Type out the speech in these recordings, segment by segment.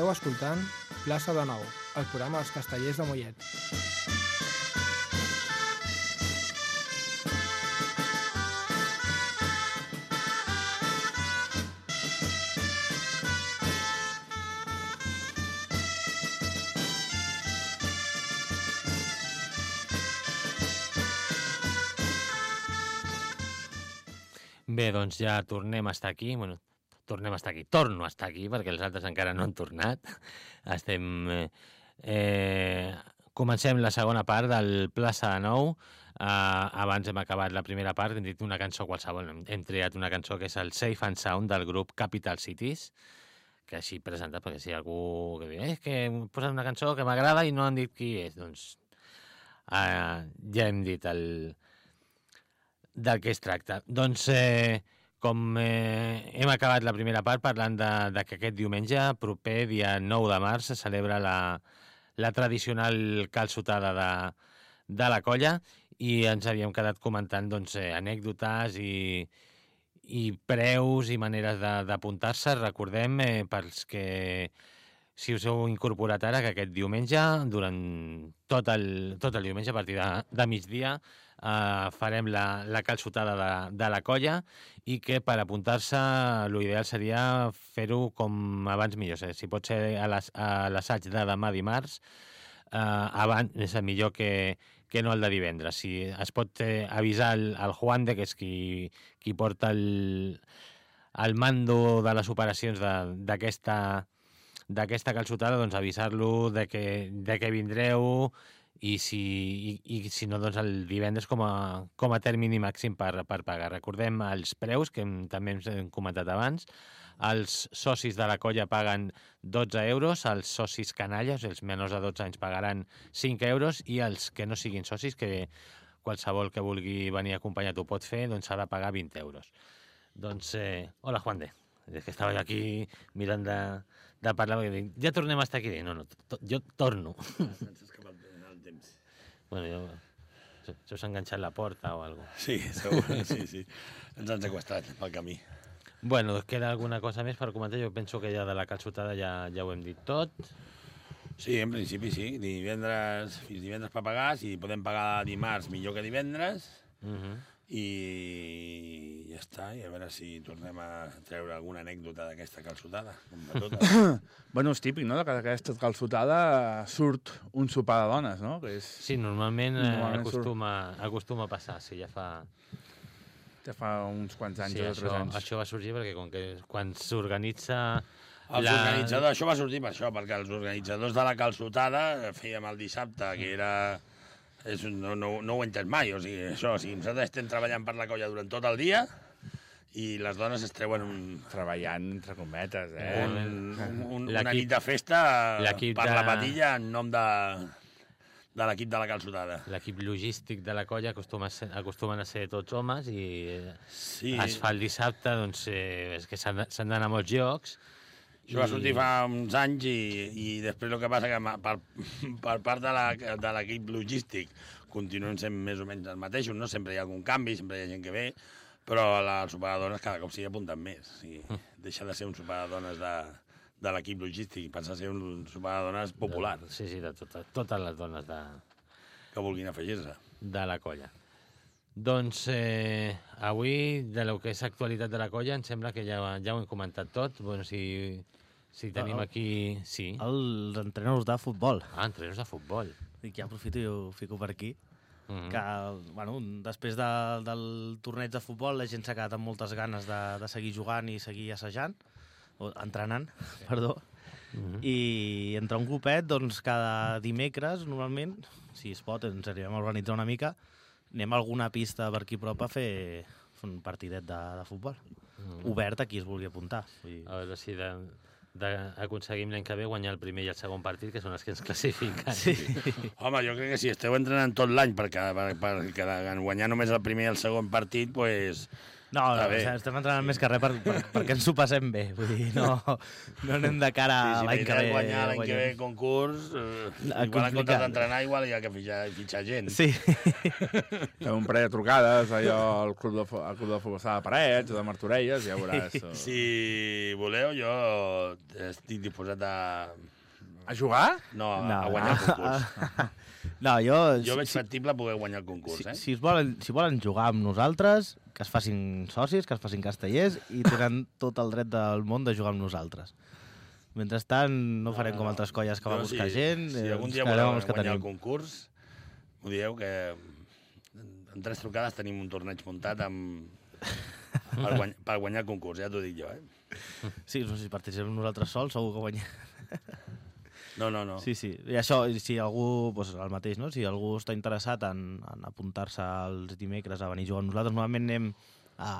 Esteu escoltant Plaça de Nou, el programa dels castellers de Mollet. Bé, doncs ja tornem a estar aquí. Bueno, tornem a estar aquí. Torno a estar aquí, perquè els altres encara no han tornat. Estem... Eh, eh, comencem la segona part del Plaça de Nou. Uh, abans hem acabat la primera part, hem dit una cançó qualsevol. Hem, hem triat una cançó que és el Safe and Sound del grup Capital Cities, que així presenta, perquè si algú que diu, eh, que hem posat una cançó que m'agrada i no han dit qui és, doncs uh, ja hem dit el, del que es tracta. Doncs, eh, com eh, hem acabat la primera part parlant de, de que aquest diumenge, proper dia 9 de març, se celebra la, la tradicional calçotada de, de la colla i ens havíem quedat comentant doncs, eh, anècdotes i, i preus i maneres d'apuntar-se. Recordem, eh, pels que si us heu incorporat ara, que aquest diumenge, durant tot el, tot el diumenge, a partir de, de migdia, eh, farem la, la calçotada de, de la colla i que per apuntar-se l'ideal seria fer-ho com abans millor. Eh? Si pot ser a l'as- a l'assaig de demà dimarts, eh, abans, és millor que, que no el de divendres. Si es pot eh, avisar el, el Juan de que és qui, qui porta el, el mando de les operacions d'aquesta d'aquesta calçotada, doncs avisar-lo de, que, de que vindreu i si, i, i si no, doncs el divendres com a, com a termini màxim per, per pagar. Recordem els preus, que hem, també hem comentat abans. Els socis de la colla paguen 12 euros, els socis canalles, els menors de 12 anys, pagaran 5 euros i els que no siguin socis, que qualsevol que vulgui venir acompanyat ho pot fer, doncs ha de pagar 20 euros. Doncs, eh, hola, Juan de. És que estava aquí mirant de, de parlar, perquè dic, ja tornem a estar aquí. No, no, to, jo torno. Se'ns ha escapat el temps. Bueno, jo... Se us ha enganxat la porta o alguna Sí, segur, sí, sí. Ens han sequestrat pel camí. Bueno, queda alguna cosa més per comentar? Jo penso que ja de la calçotada ja, ja ho hem dit tot. Sí, en principi sí. Divendres, fins divendres per pagar. Si podem pagar dimarts, millor que divendres. Uh -huh. I ja està. I a veure si tornem a treure alguna anècdota d'aquesta calçotada. Com de totes. Bueno, és típic, no?, de que aquesta calçotada surt un sopar de dones, no? Que és, Sí, normalment, eh, Normalment surt. acostuma, acostuma a passar, sí, ja fa... ja fa uns quants anys Sí, o tres això, anys. això va sorgir perquè com que quan s'organitza... Els la... organitzadors, això va sortir per això, perquè els organitzadors de la calçotada fèiem el dissabte, que era... És, no, no, no ho he entès mai, o sigui, això, o sigui, nosaltres estem treballant per la colla durant tot el dia i les dones es treuen un, Treballant, entre cometes, eh? un, un, un, una nit de festa per de- la patilla en nom de, de l'equip de la calçotada. L'equip logístic de la colla acostuma a ser, acostumen a ser tots homes i eh, Sí, es fa el dissabte, doncs eh, és que s'han d'anar a molts llocs. Això va sortir fa uns anys i, i després el que passa que per, per part de la- de l'equip logístic continuen sent més o menys els mateixos, no? Sempre hi ha algun canvi, sempre hi ha gent que ve, però la- el sopar de dones cada cop s'hi apunten més. O sigui, deixa de ser un sopar de de, de l'equip logístic i passa a ser un sopar de dones popular, Sí, sí, de totes, totes les dones de, que vulguin afegir-se. de la colla. Doncs eh, avui, de lo que és actualitat de la colla, em sembla que ja, ja ho hem comentat tot. Bueno, si, si tenim ah. aquí... Sí. Els entrenadors de futbol. Ah, entrenadors de futbol. Dic, ja aprofito i ho fico per aquí. Mm -hmm. Que, bueno, després de, del torneig de futbol la gent s'ha quedat amb moltes ganes de, de seguir jugant i seguir assajant, o entrenant, perdó. Mm -hmm. I entre un grupet, doncs, cada dimecres, normalment, si es pot, ens arribem a organitzar una mica, anem a alguna pista per aquí prop a fer, fer un partidet de, de futbol. Mm. Obert a qui es vulgui apuntar. Vull dir, A veure si de, de, aconseguim l'any que ve guanyar el primer i el segon partit, que són els que ens classifiquen. Sí. Home, jo crec que si esteu entrenant tot l'any per, cada- per, per, per guanyar només el primer i el segon partit, pues, No, no, Està bé. o sigui, estem entrenant més que res per, per, perquè ens ho passem bé. Vull dir, no, no anem de cara Sí, a si la l'any que ve. guanyar l'any que ve concurs, eh, Ah, igual en comptes d'entrenar, igual hi ha que fitxar, fitxar gent. Sí, Fem un parell de trucades, allò al club de, al club de futbol sala de Parets, o de Martorelles, ja veuràs. o- Si voleu, jo estic disposat a... A jugar? No, a, No, a guanyar el concurs. no, jo... Jo si, veig factible poder guanyar el concurs, si, eh? si, es volen, si volen jugar amb nosaltres, que es facin socis, que es facin castellers, i tenen tot el dret del món de jugar amb nosaltres. Mentrestant, no farem com altres colles que va buscar gent. Si eh, algun dia voleu guanyar el tenim. concurs, ho dieu que en tres trucades tenim un torneig muntat amb... per, guany... per guanyar el concurs, ja t'ho dic jo, eh? Sí, no, si participem nosaltres sols, segur que guanyem. No, no, no. Sí, sí. I això, si algú, doncs el mateix, no? Si algú està interessat en, en apuntar-se els dimecres a venir a jugar amb nosaltres, normalment anem a,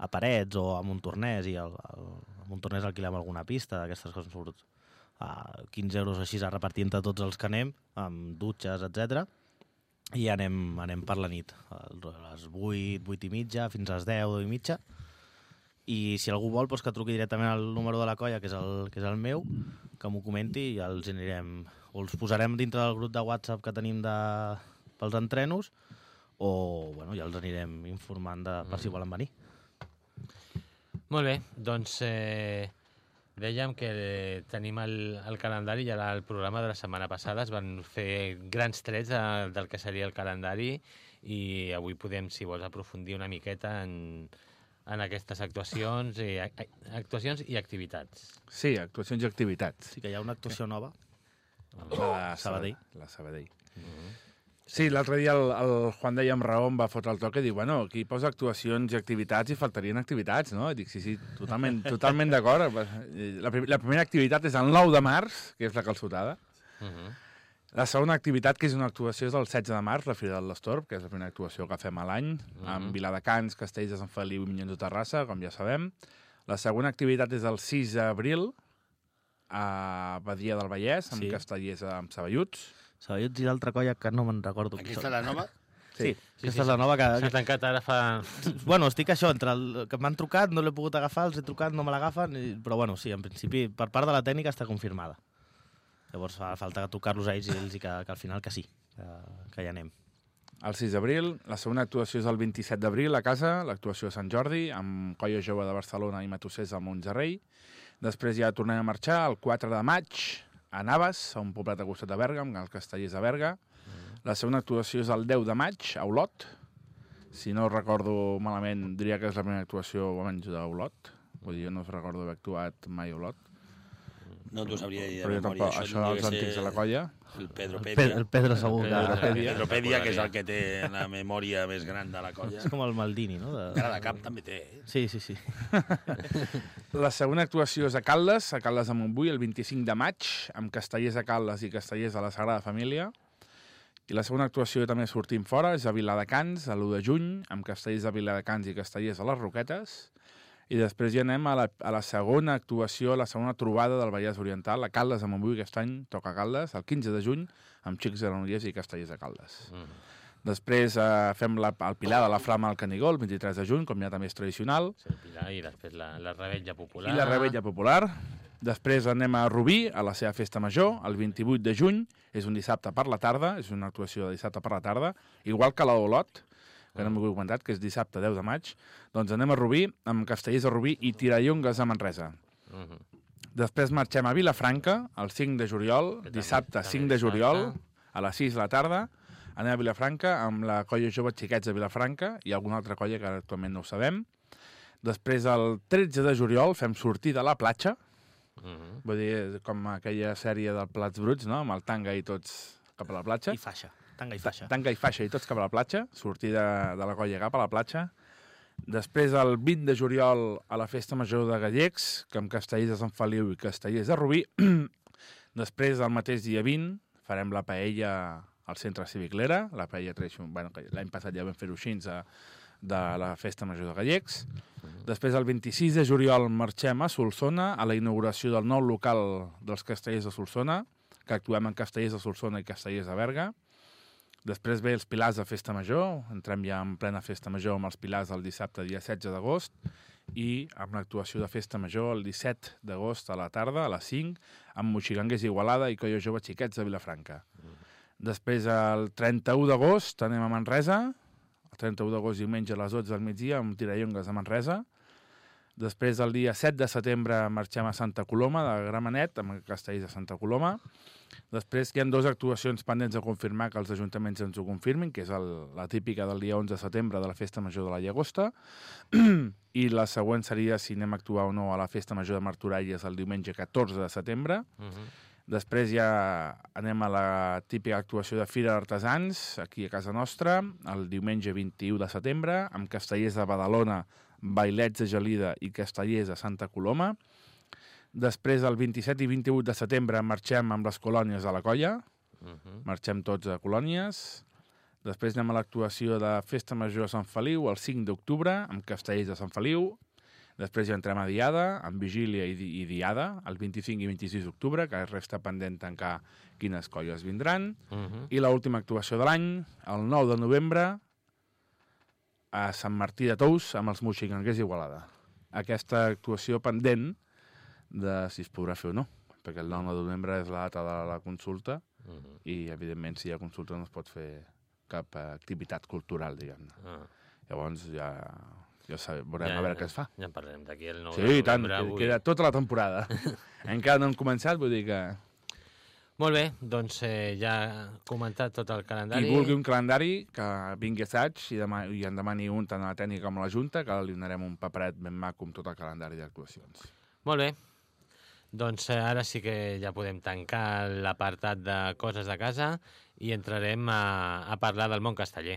a Parets o a Montornès i al, al, a Montornès alquilem alguna pista, d'aquestes coses surt a 15 euros així a repartir entre tots els que anem, amb dutxes, etc. I anem, anem per la nit, a les 8, 8 i mitja, fins a les 10, 10 i mitja. I si algú vol, doncs que truqui directament al número de la colla, que és el, que és el meu, que m'ho comenti i els anirem... O els posarem dintre del grup de WhatsApp que tenim de, pels entrenos, o bueno, ja els anirem informant de, per si volen venir. Molt bé, doncs eh, dèiem que tenim el, el calendari i ara el programa de la setmana passada es van fer grans trets de, del que seria el calendari i avui podem, si vols, aprofundir una miqueta en, en aquestes actuacions i, ac- actuacions i activitats. Sí, actuacions i activitats. Sí que hi ha una actuació nova. La de Sabadell. La Sabadell. Sí, l'altre dia el, el Juan deia amb raó, em va fotre el toc i diu, bueno, aquí posa actuacions i activitats i faltarien activitats, no? I dic, sí, sí, totalment, totalment d'acord. La, prim- la primera activitat és el 9 de març, que és la calçotada. Uh -huh. La segona activitat, que és una actuació, és el 16 de març, la Fira del Lestorp, que és la primera actuació que fem a l'any, amb Viladecans, Castells de Sant Feliu i Minyons de Terrassa, com ja sabem. La segona activitat és el 6 d'abril, a Badia del Vallès, amb Sí. sí. Castellers amb Saballuts. Saballots i l'altra colla que no me'n recordo. Aquesta és la nova? Sí, Sí, aquesta sí, és la nova que... S'ha tancat ara fa... Bueno, estic això, entre el que m'han trucat, no l'he pogut agafar, els he trucat, no me l'agafen, i- però bueno, sí, en principi, per part de la tècnica està confirmada. Llavors fa falta trucar-los a ells i dir-los que, que al final que sí, que, que hi anem. El 6 d'abril, la segona actuació és el 27 d'abril a casa, l'actuació de Sant Jordi, amb Colla Jove de Barcelona i Matossers al Montserrei. Després ja tornem a marxar el 4 de maig a Navas, a un poblet a costat de Berga, amb els castellers de Berga. La segona actuació és el 10 de maig a Olot. Si no recordo malament, diria que és la primera actuació almenys d'Olot. Vull dir, jo no recordo haver actuat mai a Olot. No t'ho sabria dir de memòria. tampoc, això dels antics de la colla. El El, Pedropedia. Pedro, el Pedro segur que... Pedropedia. Pedropedia, que és el que té la memòria més gran de la colla. És com el Maldini, no? De... Cara de cap també té, eh? Sí, sí, sí. La segona actuació és a Caldes, a Caldes de Montbui, el 25 de maig, amb castellers a Caldes i castellers a la Sagrada Família. I la segona actuació també sortim fora, és a Viladecans, a l'1 de juny, amb castellers de Viladecans i castellers a les Roquetes. I després ja anem a la, a la segona actuació, a la segona trobada del Vallès Oriental, a Caldes de Montbui, aquest any toca Caldes, el 15 de juny, amb xics granollers i castellers a Caldes. Mm. Després eh, fem la, el Pilar de la Flama al Canigó, el 23 de juny, com ja també és tradicional. Sí, el Pilar, i després la, la rebetlla popular. I la rebella popular. Després anem a Rubí, a la seva festa major, el 28 de juny. És un dissabte per la tarda, és una actuació de dissabte per la tarda, igual que la d'Olot, que no m'ho he comentat, que és dissabte 10 de maig. Doncs anem a Rubí, amb castellers de Rubí i tirallongues a Manresa. Uh -huh. Després marxem a Vilafranca, el 5 de juliol, Que dissabte també 5 de juliol, a les 6 de la tarda. Anem a Vilafranca amb la colla jove Xiquets de Vilafranca i alguna altra colla que actualment no ho sabem. Després, el 13 de juliol, fem sortir de la platja, Uh -huh. Vull dir, com aquella sèrie de plats bruts, no? Amb el tanga i tots cap a la platja. I faixa. Tanga i faixa. Tanga i faixa i tots cap a la platja, sortir de, de la colla cap a la platja. Després, el 20 de juliol, a la Festa Major de Gallecs, que amb castellers de Sant Feliu i castellers de Rubí. Després, el mateix dia 20, farem la paella al Centre Cívic Lera, la paella tradicional, bueno, l'any passat ja vam fer-ho així, de, de la Festa Major de Gallecs. Després, el 26 de juliol, marxem a Solsona, a la inauguració del nou local dels castellers de Solsona, que actuem en castellers de Solsona i castellers de Berga. Després ve els Pilars de Festa Major, entrem ja en plena Festa Major amb els Pilars el dissabte, dia 16 d'agost, i amb l'actuació de Festa Major el 17 d'agost a la tarda, a les 5, amb Moxigangues Igualada i Colla Jove Xiquets de Vilafranca. Després, el 31 d'agost, anem a Manresa, el 31 d'agost diumenge a les 12 del migdia, amb Tirallongues a Manresa. Després, el dia 7 de setembre, marxem a Santa Coloma, de Gramenet, amb castells de Santa Coloma. Després hi ha dues actuacions pendents de confirmar que els ajuntaments ens ho confirmin, que és el, la típica del dia 11 de setembre de la Festa Major de la Llagosta, i la següent seria si anem a actuar o no a la Festa Major de Martorelles el diumenge 14 de setembre. Uh -huh. Després ja anem a la típica actuació de Fira d'Artesans, aquí a casa nostra, el diumenge 21 de setembre, amb castellers de Badalona, bailets de Gelida i castellers de Santa Coloma. Després, el 27 i 28 de setembre, marxem amb les colònies de la colla, Uh -huh. marxem tots a colònies. Després anem a l'actuació de Festa Major a Sant Feliu, el 5 d'octubre, amb castellers de Sant Feliu. Després ja entrem a Diada, amb Vigília i, Di- i Diada, el 25 i 26 d'octubre, que resta pendent tancar quines colles vindran. Uh -huh. I l'última actuació de l'any, el 9 de novembre, a Sant Martí de Tous, amb els Moxiganguers d'Igualada. Aquesta actuació pendent de si es podrà fer o no, perquè el 9 de novembre és la data de la consulta Uh -huh. i, evidentment, si hi ha consulta no es pot fer cap activitat cultural, diguem-ne. Ah. Llavors ja, ja sabe, veurem Ja, a veure què es fa. Ja en parlarem d'aquí el 9 Sí, de i tant, novembre. que, avui. queda tota la temporada. Encara no hem començat, vull dir que... Molt bé, doncs eh, ja ha comentat tot el calendari. Qui vulgui un calendari, que vingui assaig i, demà, i en demani un tant a la tècnica com a la Junta, que li donarem un paperet ben maco amb tot el calendari d'actuacions. Molt bé. Doncs eh, ara sí que ja podem tancar l'apartat de coses de casa i entrarem a, a parlar del món casteller.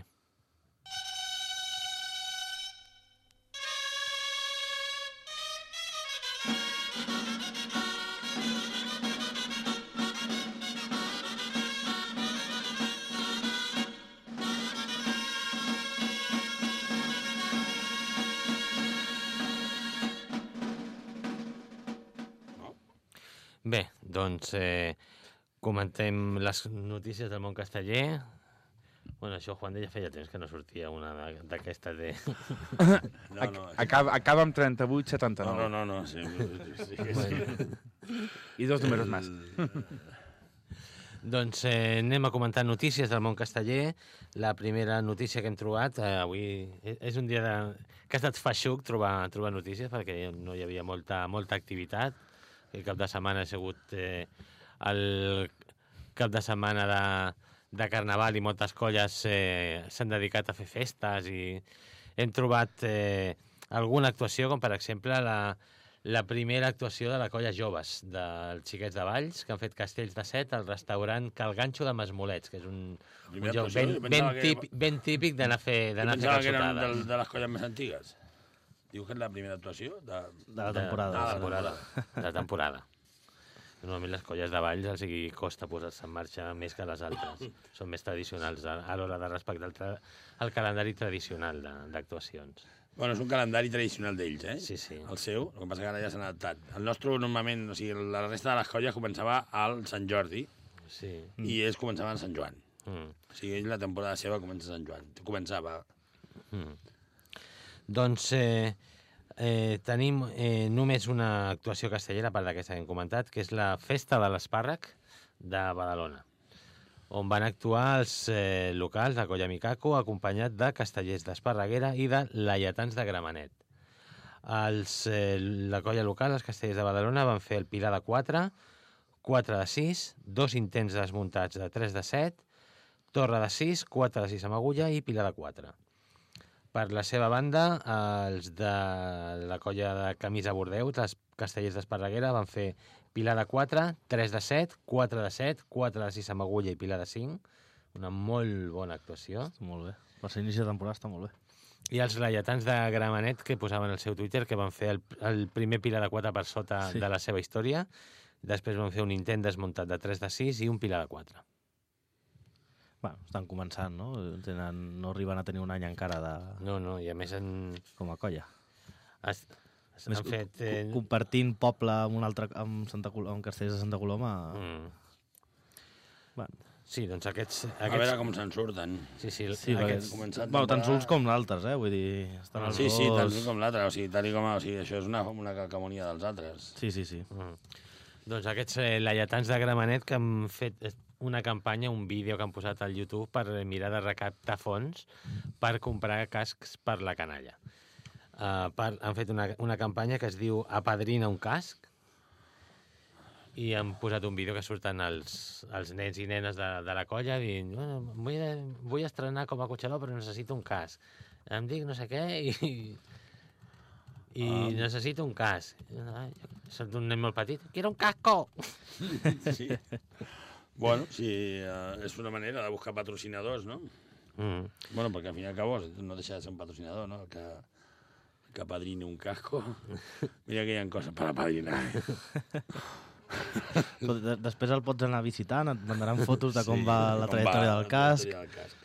Doncs eh, comentem les notícies del món casteller. Bueno, això, Juan de ja feia temps que no sortia una de- d'aquestes de... No, no, Acaba, acaba amb 38, no, 79. no, no, no, sí, sí, sí, sí. I dos números més. Doncs eh, anem a comentar notícies del món casteller. La primera notícia que hem trobat, eh, avui e- és un dia de... que ha estat feixuc trobar, trobar notícies perquè no hi havia molta, molta activitat. El cap de setmana ha sigut eh, el cap de setmana de, de Carnaval i moltes colles eh, s'han dedicat a fer festes i hem trobat eh, alguna actuació, com per exemple la, la primera actuació de la colla Joves, dels Xiquets de Valls, que han fet castells de set al restaurant Cal Ganxo de Masmolets, que és un, un lloc ben, ben, que- típic, ben típic d'anar a fer, d'anar a fer pensava que eren calçotada. de, de les colles més antigues. Diu que és la primera actuació de... De la temporada. De, de la temporada. De la temporada. Normalment les colles de Valls els hi costa posar-se en marxa més que les altres. Són més tradicionals a, a l'hora de respectar el, tra el calendari tradicional de- d'actuacions. Bueno, és un calendari tradicional d'ells, eh? Sí, sí. El seu, el que passa que ara ja s'han adaptat. El nostre, normalment, o sigui, la resta de les colles començava al Sant Jordi Sí. i ells començaven a Sant Joan. Mm. O sigui, ell la temporada seva comença a Sant Joan. Començava... Mm. Doncs eh, eh, tenim eh, només una actuació castellera, a part d'aquesta que hem comentat, que és la Festa de l'Espàrrec de Badalona, on van actuar els eh, locals de Colla Micaco, acompanyat de castellers d'Esparreguera i de laietans de Gramenet. Els, eh, la colla local, els castellers de Badalona, van fer el Pilar de 4, 4 de 6, dos intents desmuntats de 3 de 7, Torre de 6, 4 de 6 amb agulla i Pilar de 4. Per la seva banda, els de la colla de Camisa Bordeus, els castellers d'Esparreguera, van fer Pilar de 4, 3 de 7, 4 de 7, 4 de 6 amb agulla i Pilar de 5. Una molt bona actuació. Molt bé. Per ser inici de temporada està molt bé. I els laietans de Gramenet que posaven al seu Twitter que van fer el, el primer Pilar de 4 per sota sí. de la seva història. Després van fer un intent desmuntat de 3 de 6 i un Pilar de 4. Bueno, estan començant, no? Tenen, no arriben a tenir un any encara de, No, no, i a més han, com a colla. has, Més, han fet... co- Eh, Compartint poble amb un altre amb, Santa Col amb Castells de Santa Coloma... mm. Bueno, Sí, doncs aquests... A veure aquests com se'n surten. sí, sí, Sí, aquests, començat Bueno, tant temporada- uns com l'altres, eh? Vull dir, estan els Sí, sí, dos... tant l'un com l'altre. O sigui, tal i com... O sigui, això és una, una calcamonia dels altres. Sí, sí, sí. Mm. Doncs aquests eh, laietans de Gramenet que han fet eh, una campanya, un vídeo que han posat al YouTube per mirar de recaptar fons per comprar cascs per la canalla. Uh, per, han fet una, una campanya que es diu Apadrina un casc i han posat un vídeo que surten els, els nens i nenes de, de la colla dient bueno, vull, vull estrenar com a cotxador però necessito un casc. Em dic no sé què i, i Ah. necessito un casc. Surt un nen molt petit. Quiero un casco! Sí. bueno, sí, eh, és una manera de buscar patrocinadors, no? Mm. Bueno, perquè al fin i al cabo no deixa de ser un patrocinador, no? El que, que apadrini un casco. Mira que hi ha coses per apadrinar. Però de- després el pots anar visitant, et mandaran fotos de com Sí, va la trajectòria del casc. del casc.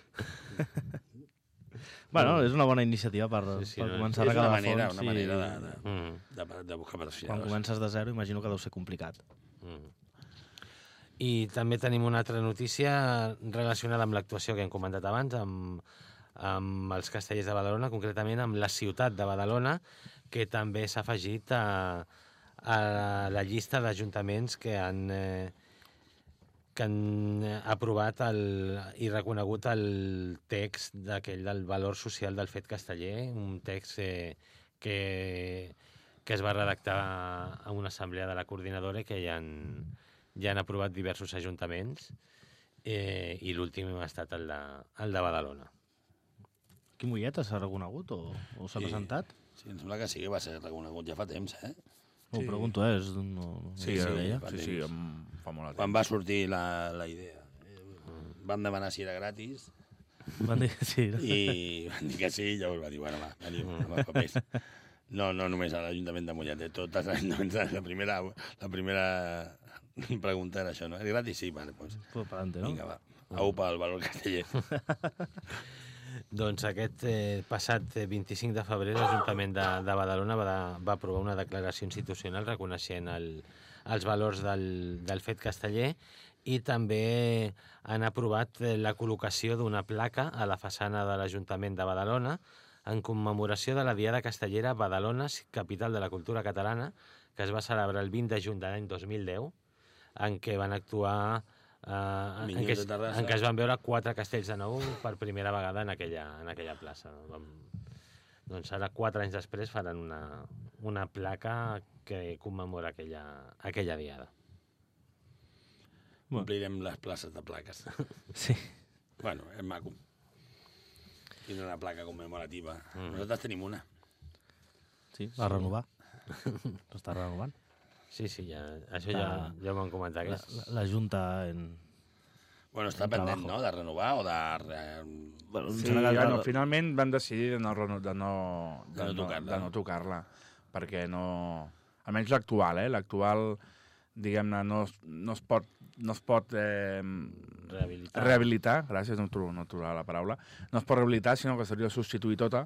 Bueno, és una bona iniciativa per, Sí, sí, per no, començar a és una regalar manera, fons. una i manera de, de, Mm. de, de buscar Quan patrocinadors. comences de zero, imagino que deu ser complicat. Mm. I també tenim una altra notícia relacionada amb l'actuació que hem comentat abans, amb, amb els castellers de Badalona, concretament amb la ciutat de Badalona, que també s'ha afegit a, a la llista d'ajuntaments que han, eh, que han aprovat el, i reconegut el text d'aquell del valor social del fet casteller, un text eh, que, que es va redactar a una assemblea de la coordinadora que ja han, han aprovat diversos ajuntaments eh, i l'últim ha estat el de, el de Badalona. Quim Molleta s'ha reconegut o, o s'ha Sí. presentat? Sí, em sembla que sí que va ser reconegut ja fa temps, eh? Ho pregunto, eh? És, no, no Sí, sé sí, deia. sí, sí, em fa molt Quan va sortir la, la idea. Eh, Van demanar si era gratis Van dir, sí, no? i van dir que sí, i llavors va dir, bueno, va, veniu amb els papers. No, no només a l'Ajuntament de Mollet, de tots els ajuntaments. La primera, la primera pregunta era això, no? És gratis? Sí, vale, doncs. Pues per no? Vinga, va. Aupa, el valor casteller. Doncs aquest eh, passat eh, 25 de febrer l'Ajuntament de, de Badalona va, de, va aprovar una declaració institucional reconeixent el, els valors del, del fet casteller i també han aprovat eh, la col·locació d'una placa a la façana de l'Ajuntament de Badalona en commemoració de la Diada Castellera Badalona, capital de la cultura catalana, que es va celebrar el 20 de juny de l'any 2010, en què van actuar eh, en, què, Terrassa. en què es van veure quatre castells de nou per primera vegada en aquella, en aquella plaça. Vam, doncs ara, quatre anys després, faran una, una placa que commemora aquella, aquella diada. Bueno. Omplirem les places de plaques. Sí. Bueno, és maco. Tindre una placa commemorativa. Mm. Nosaltres tenim una. Sí, va renovar. S'està renovant. Sí, sí, ja, això ja, ja m'ho han comentat. Que La, és, la, la Junta en... Bueno, està pendent, no?, de renovar o de... Bueno, Sí, que- bueno, finalment van decidir de no, de no, De no tocar-la. de no tocar-la, perquè no... Almenys l'actual, eh? L'actual, diguem-ne, no, es- no es pot, no es pot eh, rehabilitar. rehabilitar, gràcies, no trobo, no trobo la paraula, no es pot rehabilitar, sinó que seria substituir tota,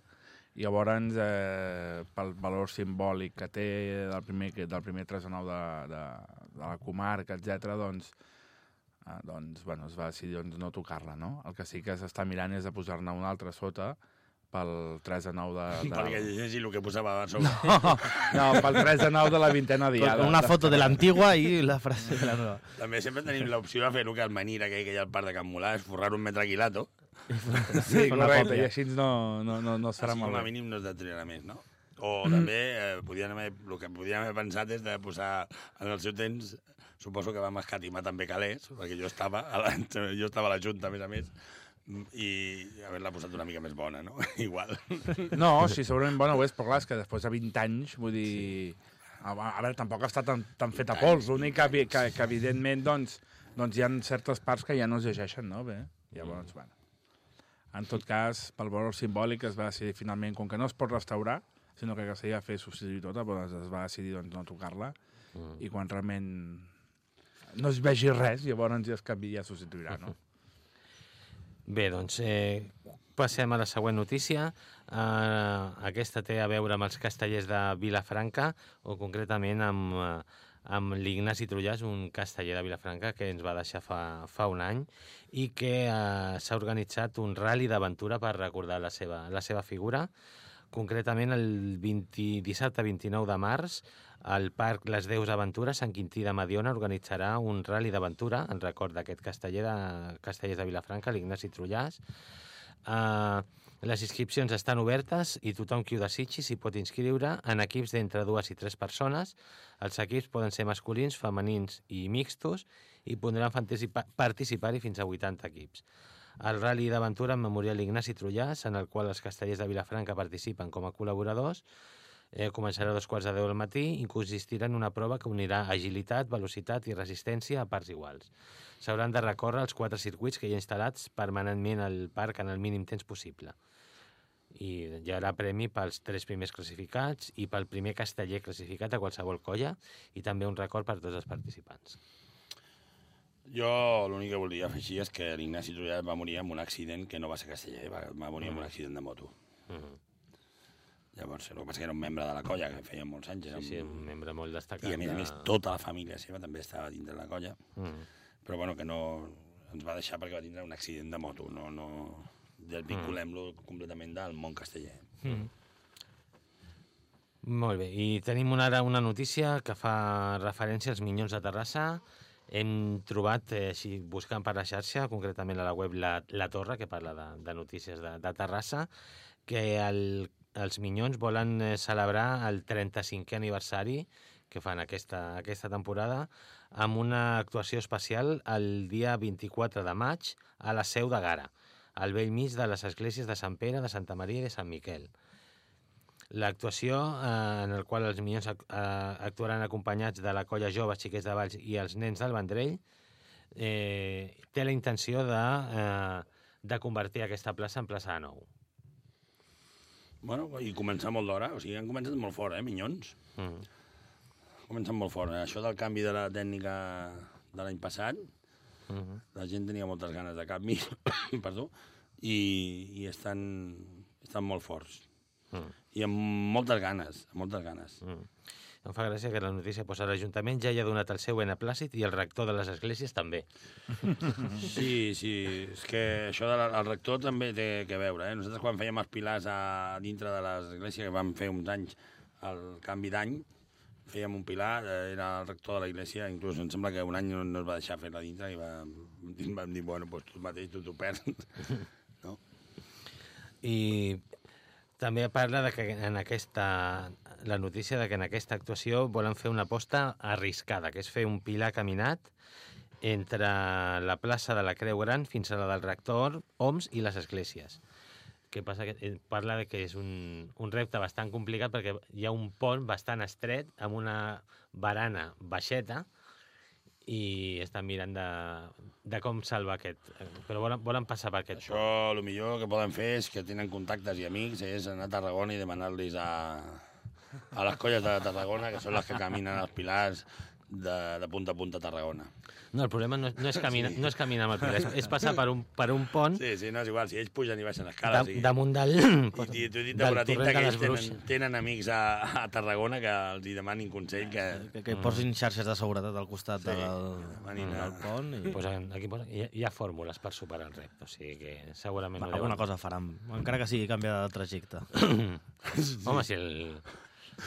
llavors, eh, pel valor simbòlic que té del primer, que- del primer 3 a 9 de, de, de la comarca, etc doncs, eh, doncs, bueno, es va decidir doncs, no tocar-la, no? El que sí que s'està mirant és de posar-ne una altra sota pel 3 a 9 de... de... Perquè llegeixi el que posava a sobre. No, no, pel 3 a 9 de la vintena diada. Una foto de l'antigua i la frase de la nova. També sempre tenim l'opció de fer el que el Manir aquell que hi ha al parc de Can Molà, és forrar un metre quilato. Sí, Una correcte, i així no, no, no, no es farà Així com a malbé. mínim no es detriarà més, no? O també eh, podien haver, el que podíem haver pensat és de posar en el seu temps suposo que vam escatimar també calés, perquè jo estava a la, jo estava a la Junta, a més a més, i haver-la posat una mica més bona, no? Igual. No, sí, segurament bona ho és, però clar, és que després de 20 anys, vull dir... A, a veure, tampoc està tan, tan fet a pols. L'únic que, que, que, evidentment, doncs, doncs hi ha certes parts que ja no es llegeixen, no? Bé, llavors, bueno. En tot cas, pel valor simbòlic es va decidir finalment, com que no es pot restaurar, sinó que s'havia de fer substituir tota, doncs es va decidir doncs, no tocar-la, Mm. i quan realment no es vegi res, llavors ja es canvia i ja substituirà, no? Bé, doncs, eh, passem a la següent notícia. Uh, aquesta té a veure amb els castellers de Vilafranca, o concretament amb, uh, amb l'Ignasi Trullàs, un casteller de Vilafranca que ens va deixar fa, fa un any i que uh, s'ha organitzat un rally d'aventura per recordar la seva, la seva figura. Concretament, el 20, dissabte 29 de març, el Parc Les Deus Aventures, Sant Quintí de Mediona, organitzarà un rally d'aventura en record d'aquest casteller de, castellers de Vilafranca, l'Ignasi Trullàs. Uh, les inscripcions estan obertes i tothom qui ho desitgi s'hi pot inscriure en equips d'entre dues i tres persones. Els equips poden ser masculins, femenins i mixtos i podran participa- participar-hi fins a 80 equips. El Rally d'Aventura en memorial Ignasi Trullàs, en el qual els castellers de Vilafranca participen com a col·laboradors, eh, començarà a dos quarts de deu del matí i consistirà en una prova que unirà agilitat, velocitat i resistència a parts iguals. S'hauran de recórrer els quatre circuits que hi ha instal·lats permanentment al parc en el mínim temps possible. I hi haurà premi pels tres primers classificats i pel primer casteller classificat a qualsevol colla i també un record per tots els participants. Jo l'únic que volia afegir és que l'Ignasi Trullàs va morir en un accident que no va ser casteller, va, va morir en un accident de moto. Mhm. Llavors, el que passa que era un membre de la colla, que feia molts anys. Era Sí, sí, un un... membre molt destacat. I a més a més, tota la família seva també estava dintre la colla. Mhm. Però bueno, que no ens va deixar perquè va tindre un accident de moto. No, no... Desvinculem-lo completament del món casteller. Mm. Molt bé, i tenim una, ara una notícia que fa referència als Minyons de Terrassa. Hem trobat, eh, així, buscant per la xarxa, concretament a la web La, la Torre, que parla de, de notícies de, de Terrassa, que el, els Minyons volen eh, celebrar el 35è aniversari que fan aquesta, aquesta temporada amb una actuació especial el dia 24 de maig a la Seu de Gara, al vell mig de les esglésies de Sant Pere, de Santa Maria i de Sant Miquel. L'actuació, eh, en el qual els Minyons eh, actuaran acompanyats de la colla jove Xiquets de Valls i els nens del Vendrell, eh, té la intenció de, eh, de convertir aquesta plaça en plaça de nou. Bueno, i començar molt d'hora. O sigui, han començat molt fort, eh, Minyons? Mm. Comencen molt fort. Això del canvi de la tècnica de l'any passat, Mm -hmm. la gent tenia moltes ganes de canvi, perdó, i, i estan, estan molt forts. Mm. I amb moltes ganes, amb moltes ganes. Mm. Em fa gràcia que la notícia posa l'Ajuntament ja hi ha donat el seu beneplàcit i el rector de les esglésies també. Sí, sí, és que això del el rector també té que veure. Eh? Nosaltres quan fèiem els pilars a dintre de l'església, que vam fer uns anys el canvi d'any, fèiem un pilar, eh, era el rector de la iglesia, inclús em sembla que un any no, no es va deixar fer-la dintre i va, vam dir, bueno, doncs tu mateix tu t'ho perds. no? I també parla de que en aquesta, la notícia de que en aquesta actuació volen fer una aposta arriscada, que és fer un pilar caminat entre la plaça de la Creu Gran fins a la del Rector, Oms i les esglésies. que passa que eh, parla de que és un, un repte bastant complicat perquè hi ha un pont bastant estret amb una barana baixeta i estan mirant de, de com salvar aquest... eh, Però volen, volen passar per aquest Això, el millor que poden fer és que tenen contactes i amics, és anar a Tarragona i demanar-los a, a les colles de Tarragona, que són les que caminen els pilars de, de punta a punta a Tarragona. No, el problema no, és- no, és, caminar, no és caminar amb el pilar, és, és passar per un, per un pont Sí, sí, no és igual, si ells pugen i baixen escales de, i... damunt del, I i t'ho he dit de torrent que ells tenen, tenen amics a, a Tarragona que els hi demanin consell que... Que, que posin xarxes de seguretat al costat Sí, del, del pont i Pues en- aquí posa, hi, ha, hi ha fórmules per superar el repte, o sigui que segurament... Va, ho alguna cosa faran, encara que sigui canviar de trajecte. Home, si el,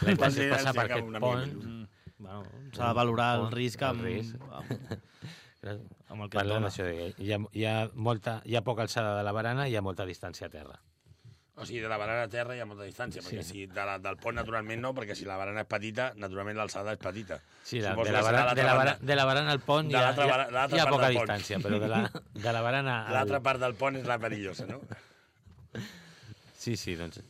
la intenció és passar per aquest pont... menys. Bueno, S'ha de valorar el risc el amb, risc. amb, amb el que de que hi ha, hi, ha molta, hi ha poca alçada de la barana i hi ha molta distància a terra. O sigui, de la barana a terra hi ha molta distància, perquè Sí. si de la, del pont naturalment no, perquè si la barana és petita, naturalment l'alçada és petita. Sí, la, Suposo de, la barana, de, la banda. barana, de la barana al pont hi ha, hi ha, hi ha poca distància, però de la, de la barana... al- L'altra part del pont és la perillosa, no? Sí, sí, doncs...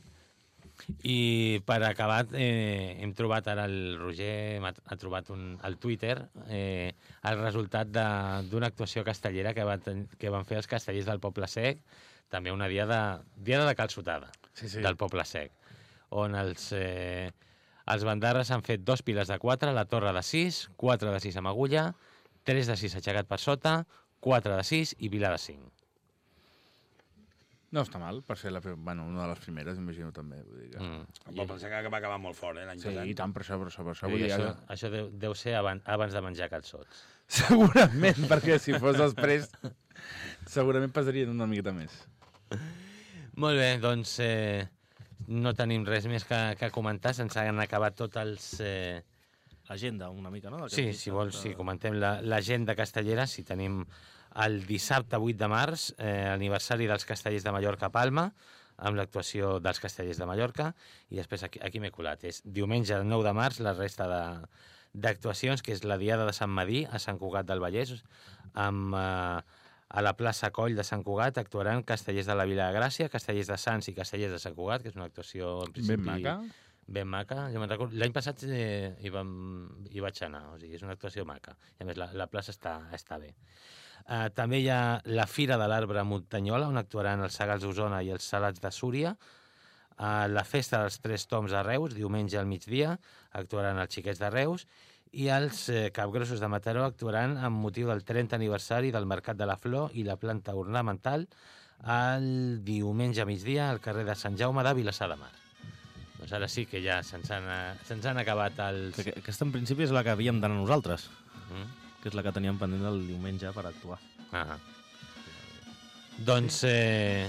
I per acabar, eh, hem trobat ara el Roger ha trobat un, al Twitter eh, el resultat de- d'una actuació castellera que, va ten, que van fer els castellers del Poble Sec, també una diada, diada de calçotada Sí, sí. del Poble Sec, on els, eh, els bandarres han fet dos piles de 4, la torre de 6, 4 de 6 amb agulla, 3 de 6 aixecat per sota, 4 de 6 i vila de 5. No està mal, per ser la, bueno, una de les primeres, imagino també. Vull dir que... Mm. Però pensar que va acabar molt fort, eh, l'any Sí, passat. i tant, per això, per això, per això. Vull dir, això, que... això deu, deu ser abans, abans de menjar calçots. Segurament, perquè si fos després, segurament passarien una miqueta més. Molt bé, doncs eh, no tenim res més que, que comentar. Se'ns han acabat tots els... Eh... L'agenda, una mica, no? Sí, si vols, sí, comentem la- l'agenda castellera. Si tenim el dissabte 8 de març, eh, aniversari dels castellers de Mallorca a Palma, amb l'actuació dels castellers de Mallorca, i després aquí, aquí m'he colat. És diumenge 9 de març, la resta de d'actuacions, que és la Diada de Sant Madí, a Sant Cugat del Vallès, amb, eh, a la plaça Coll de Sant Cugat actuaran castellers de la Vila de Gràcia, castellers de Sants i castellers de Sant Cugat, que és una actuació en principi... Ben maca. Ben maca. Recordo, l'any passat eh, hi, vam, hi vaig anar, o sigui, és una actuació maca. I a més, la, la plaça està, està bé. Uh, també hi ha la Fira de l'Arbre a Muntanyola, on actuaran els Sagals d'Osona i els Salats de Súria. Uh, la Festa dels Tres Toms de Reus, diumenge al migdia, actuaran els Xiquets de Reus. I els eh, Capgrossos de Mataró actuaran amb motiu del 30 aniversari del Mercat de la Flor i la planta ornamental el diumenge a migdia al carrer de Sant Jaume de Vilassar de Mar. Doncs ara sí que ja se'ns han, se'ns han acabat els... Que, que- aquesta, en principi, és la que havíem d'anar nosaltres, Mm? que és la que teníem pendent el diumenge per actuar. Ah. Doncs eh,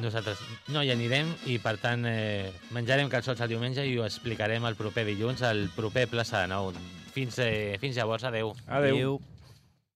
nosaltres no hi anirem i, per tant, eh, menjarem calçots el diumenge i ho explicarem el proper dilluns, al proper plaça de nou. Fins, eh, fins llavors, adeu. Adéu. Adéu.